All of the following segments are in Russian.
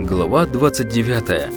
Глава 29.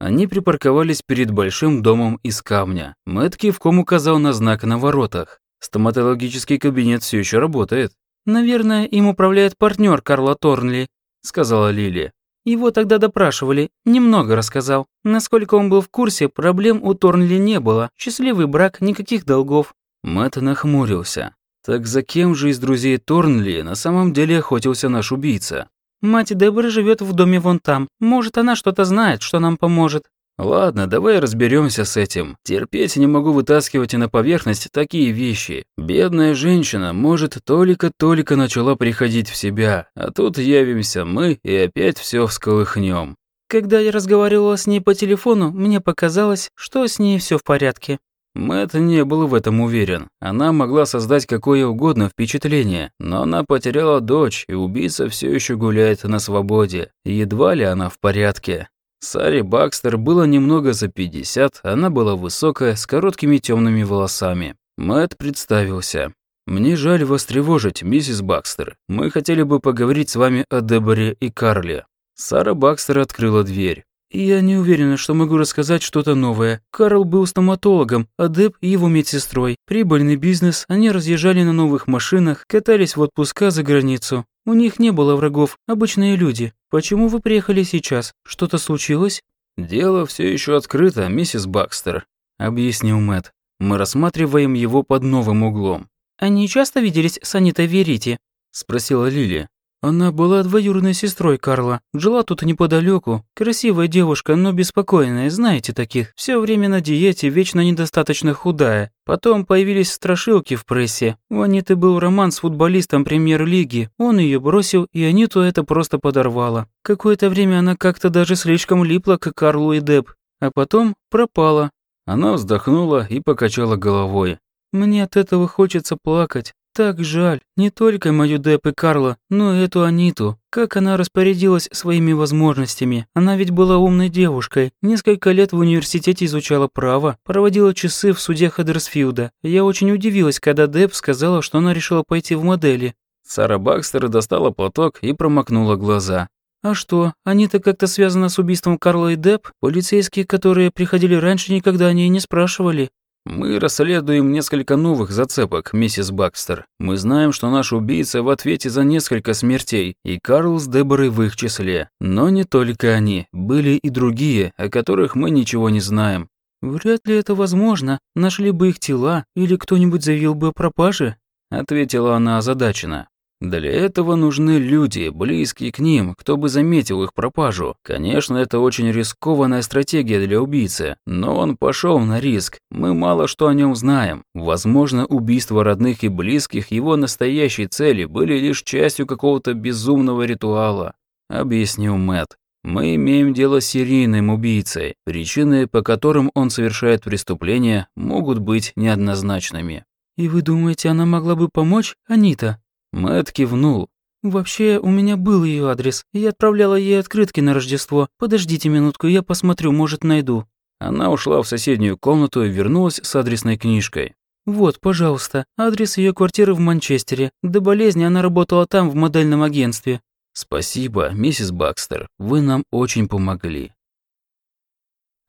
Они припарковались перед большим домом из камня. Мэтт кивком указал на знак на воротах. Стоматологический кабинет все еще работает. «Наверное, им управляет партнер Карла Торнли», — сказала Лили. Его тогда допрашивали, немного рассказал. Насколько он был в курсе, проблем у Торнли не было. Счастливый брак, никаких долгов. Мэтт нахмурился. Так за кем же из друзей Торнли на самом деле охотился наш убийца? Мать Деборы живет в доме вон там. Может, она что-то знает, что нам поможет. Ладно, давай разберемся с этим. Терпеть не могу вытаскивать и на поверхность такие вещи. Бедная женщина, может, только-только начала приходить в себя, а тут явимся мы и опять все всколыхнем. Когда я разговаривала с ней по телефону, мне показалось, что с ней все в порядке. Мэтт не был в этом уверен. Она могла создать какое угодно впечатление, но она потеряла дочь, и убийца все еще гуляет на свободе. Едва ли она в порядке. Саре Бакстер было немного за 50, она была высокая, с короткими темными волосами. Мэтт представился. «Мне жаль вас тревожить, миссис Бакстер. Мы хотели бы поговорить с вами о Деборе и Карле». Сара Бакстер открыла дверь. «Я не уверена, что могу рассказать что-то новое. Карл был стоматологом, а Деб – его медсестрой. Прибыльный бизнес, они разъезжали на новых машинах, катались в отпуска за границу. У них не было врагов, обычные люди. Почему вы приехали сейчас? Что-то случилось?» «Дело все еще открыто, миссис Бакстер», – объяснил Мэтт. «Мы рассматриваем его под новым углом». «Они часто виделись с Анитой Верити?» – спросила Лили. Она была двоюродной сестрой Карла. Жила тут неподалеку. Красивая девушка, но беспокойная, знаете таких. Все время на диете, вечно недостаточно худая. Потом появились страшилки в прессе. У Аниты был роман с футболистом премьер-лиги. Он ее бросил, и Аниту это просто подорвало. Какое-то время она как-то даже слишком липла к Карлу и Деб. А потом пропала. Она вздохнула и покачала головой. «Мне от этого хочется плакать. Так жаль, не только мою Деп и Карла, но и эту Аниту. Как она распорядилась своими возможностями. Она ведь была умной девушкой. Несколько лет в университете изучала право, проводила часы в суде Хаддерсфилда. Я очень удивилась, когда Деп сказала, что она решила пойти в модели. Сара Бакстер достала платок и промокнула глаза. «А что, Анита как-то связана с убийством Карла и Деп? Полицейские, которые приходили раньше, никогда о ней не спрашивали. «Мы расследуем несколько новых зацепок, миссис Бакстер. Мы знаем, что наш убийца в ответе за несколько смертей, и Карл с Деборой в их числе. Но не только они, были и другие, о которых мы ничего не знаем». «Вряд ли это возможно. Нашли бы их тела, или кто-нибудь заявил бы о пропаже», — ответила она озадаченно. Для этого нужны люди, близкие к ним, кто бы заметил их пропажу. Конечно, это очень рискованная стратегия для убийцы, но он пошел на риск. Мы мало что о нем знаем. Возможно, убийство родных и близких его настоящей цели были лишь частью какого-то безумного ритуала, объяснил Мэт. Мы имеем дело с серийным убийцей. Причины, по которым он совершает преступления, могут быть неоднозначными. «И вы думаете, она могла бы помочь, Анита?» Мэт кивнул. «Вообще, у меня был ее адрес. Я отправляла ей открытки на Рождество. Подождите минутку, я посмотрю, может, найду». Она ушла в соседнюю комнату и вернулась с адресной книжкой. «Вот, пожалуйста, адрес ее квартиры в Манчестере. До болезни она работала там, в модельном агентстве». «Спасибо, миссис Бакстер, вы нам очень помогли».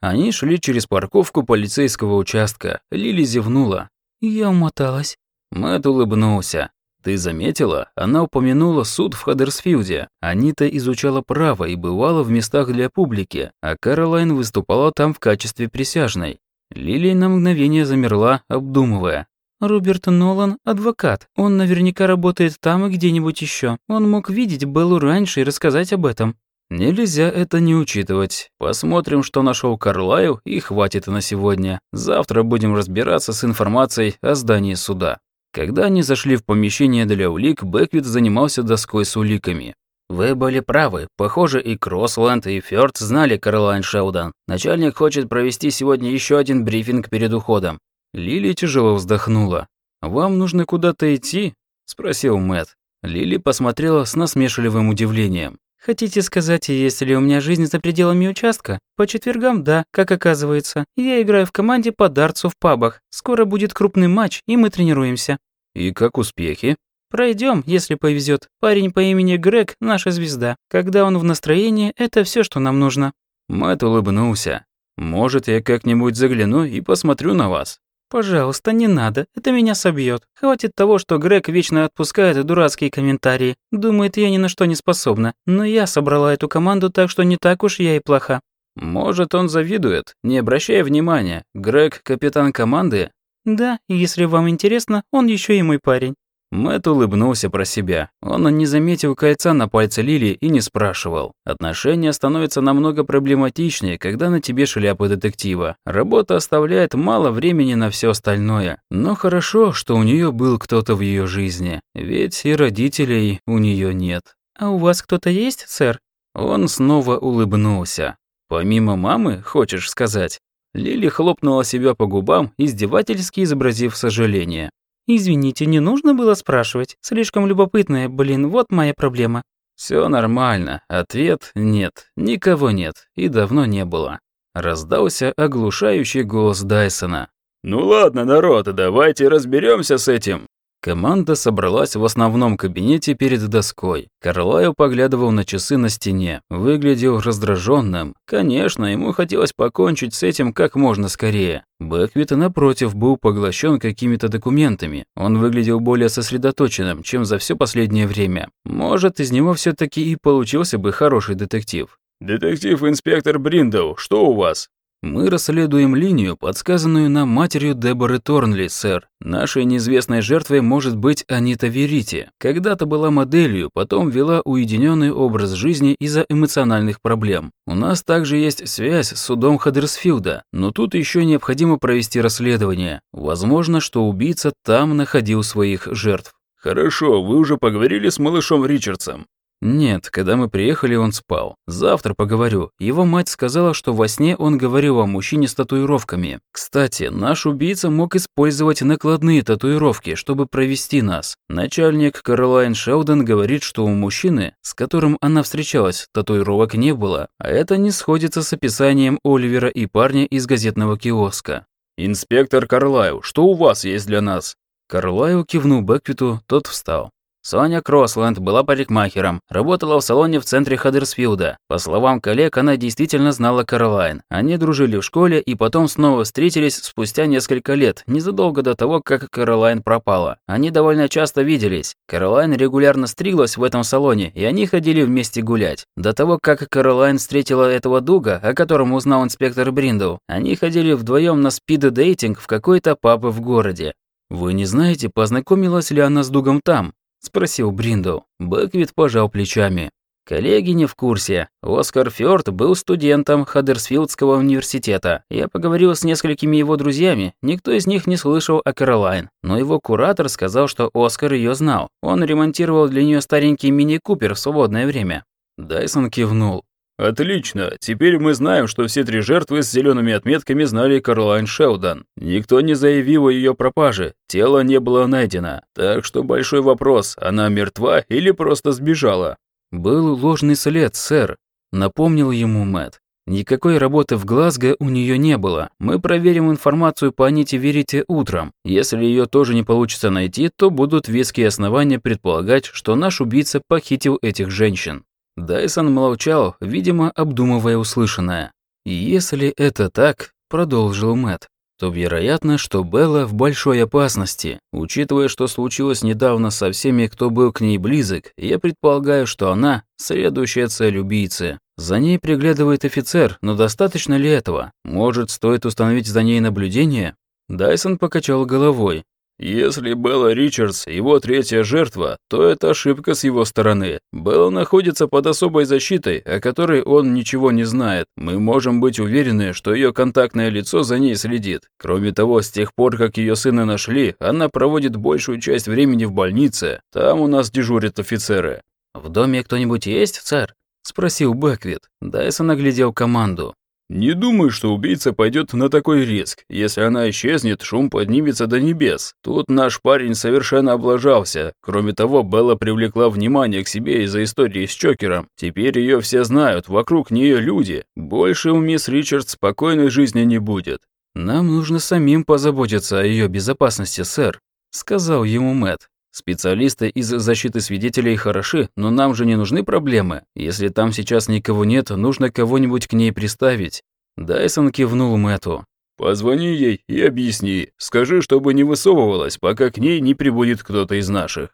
Они шли через парковку полицейского участка. Лили зевнула. «Я умоталась». Мэтт улыбнулся. Ты заметила? Она упомянула суд в Хаддерсфилде. Анита изучала право и бывала в местах для публики, а Каролайн выступала там в качестве присяжной. Лилия на мгновение замерла, обдумывая. Роберт Нолан – адвокат. Он наверняка работает там и где-нибудь еще. Он мог видеть Беллу раньше и рассказать об этом. Нельзя это не учитывать. Посмотрим, что нашел Карлайл, и хватит на сегодня. Завтра будем разбираться с информацией о здании суда. Когда они зашли в помещение для улик, Бэквит занимался доской с уликами. «Вы были правы. Похоже, и Кроссленд, и Фёрд знали Каролайн Шелдон. Начальник хочет провести сегодня еще один брифинг перед уходом». Лили тяжело вздохнула. «Вам нужно куда-то идти?» – спросил Мэт. Лили посмотрела с насмешливым удивлением. «Хотите сказать, есть ли у меня жизнь за пределами участка? По четвергам, да, как оказывается. Я играю в команде по дартсу в пабах. Скоро будет крупный матч, и мы тренируемся». «И как успехи?» Пройдем, если повезет. Парень по имени Грег – наша звезда. Когда он в настроении, это все, что нам нужно». Мэтт улыбнулся. «Может, я как-нибудь загляну и посмотрю на вас?» «Пожалуйста, не надо, это меня собьет. Хватит того, что Грег вечно отпускает дурацкие комментарии. Думает, я ни на что не способна. Но я собрала эту команду, так что не так уж я и плоха». «Может, он завидует? Не обращая внимания. Грег – капитан команды?» «Да, если вам интересно, он еще и мой парень». Мэтт улыбнулся про себя. Он не заметил кольца на пальце Лили и не спрашивал. Отношения становятся намного проблематичнее, когда на тебе шляпа детектива. Работа оставляет мало времени на все остальное. Но хорошо, что у нее был кто-то в ее жизни. Ведь и родителей у нее нет. «А у вас кто-то есть, сэр?» Он снова улыбнулся. «Помимо мамы, хочешь сказать?» Лили хлопнула себя по губам, издевательски изобразив сожаление. «Извините, не нужно было спрашивать. Слишком любопытная, блин, вот моя проблема». Все нормально. Ответ – нет. Никого нет. И давно не было. Раздался оглушающий голос Дайсона. «Ну ладно, народ, давайте разберемся с этим. Команда собралась в основном кабинете перед доской. Карлайл поглядывал на часы на стене, выглядел раздраженным. Конечно, ему хотелось покончить с этим как можно скорее. Бэквит, напротив, был поглощен какими-то документами. Он выглядел более сосредоточенным, чем за все последнее время. Может, из него все таки и получился бы хороший детектив. «Детектив-инспектор Бриндоу, что у вас?» Мы расследуем линию, подсказанную нам матерью Деборы Торнли, сэр. Нашей неизвестной жертвой может быть Анита Верити. Когда-то была моделью, потом вела уединенный образ жизни из-за эмоциональных проблем. У нас также есть связь с судом Хаддерсфилда, но тут еще необходимо провести расследование. Возможно, что убийца там находил своих жертв. Хорошо, вы уже поговорили с малышом Ричардсом. Нет, когда мы приехали, он спал. Завтра поговорю. Его мать сказала, что во сне он говорил о мужчине с татуировками. Кстати, наш убийца мог использовать накладные татуировки, чтобы провести нас. Начальник Каролайн Шелдон говорит, что у мужчины, с которым она встречалась, татуировок не было, а это не сходится с описанием Оливера и парня из газетного киоска. «Инспектор Карлайл, что у вас есть для нас?» Карлайл кивнул Бэквиту, тот встал. Соня Кроссленд была парикмахером, работала в салоне в центре Хаддерсфилда. По словам коллег, она действительно знала Каролайн. Они дружили в школе и потом снова встретились спустя несколько лет, незадолго до того, как Каролайн пропала. Они довольно часто виделись. Каролайн регулярно стриглась в этом салоне, и они ходили вместе гулять. До того, как Каролайн встретила этого Дуга, о котором узнал инспектор Бриндоу, они ходили вдвоем на спид-дейтинг в какой-то паб в городе. Вы не знаете, познакомилась ли она с Дугом там? – спросил Бриндл. Бэквит пожал плечами. Коллеги не в курсе. Оскар Фёрд был студентом Хаддерсфилдского университета. Я поговорил с несколькими его друзьями, никто из них не слышал о Каролайн. Но его куратор сказал, что Оскар ее знал. Он ремонтировал для нее старенький мини-купер в свободное время. Дайсон кивнул. «Отлично. Теперь мы знаем, что все три жертвы с зелеными отметками знали Каролайн Шелдон. Никто не заявил о ее пропаже. Тело не было найдено. Так что большой вопрос, она мертва или просто сбежала?» «Был ложный след, сэр», — напомнил ему Мэтт. Никакой работы в Глазго у нее не было. Мы проверим информацию по Аните Верите утром. Если ее тоже не получится найти, то будут веские основания предполагать, что наш убийца похитил этих женщин. Дайсон молчал, видимо, обдумывая услышанное. «Если это так», — продолжил Мэтт, то вероятно, что Белла в большой опасности. Учитывая, что случилось недавно со всеми, кто был к ней близок, я предполагаю, что она – следующая цель убийцы. За ней приглядывает офицер, но достаточно ли этого? Может, стоит установить за ней наблюдение? Дайсон покачал головой. Если Белла Ричардс его третья жертва, то это ошибка с его стороны. Белла находится под особой защитой, о которой он ничего не знает. Мы можем быть уверены, что ее контактное лицо за ней следит. Кроме того, с тех пор, как ее сына нашли, она проводит большую часть времени в больнице. Там у нас дежурят офицеры. «В доме кто-нибудь есть, сэр?» – спросил Бэквит. Дайсон оглядел команду. Не думаю, что убийца пойдет на такой риск. Если она исчезнет, шум поднимется до небес. Тут наш парень совершенно облажался. Кроме того, Белла привлекла внимание к себе из-за истории с Чокером. Теперь ее все знают, вокруг нее люди. Больше у мисс Ричард спокойной жизни не будет. Нам нужно самим позаботиться о ее безопасности, сэр, сказал ему Мэт. Специалисты из защиты свидетелей хороши, но нам же не нужны проблемы. Если там сейчас никого нет, нужно кого-нибудь к ней приставить». Дайсон кивнул Мэтту. «Позвони ей и объясни. Скажи, чтобы не высовывалась, пока к ней не прибудет кто-то из наших».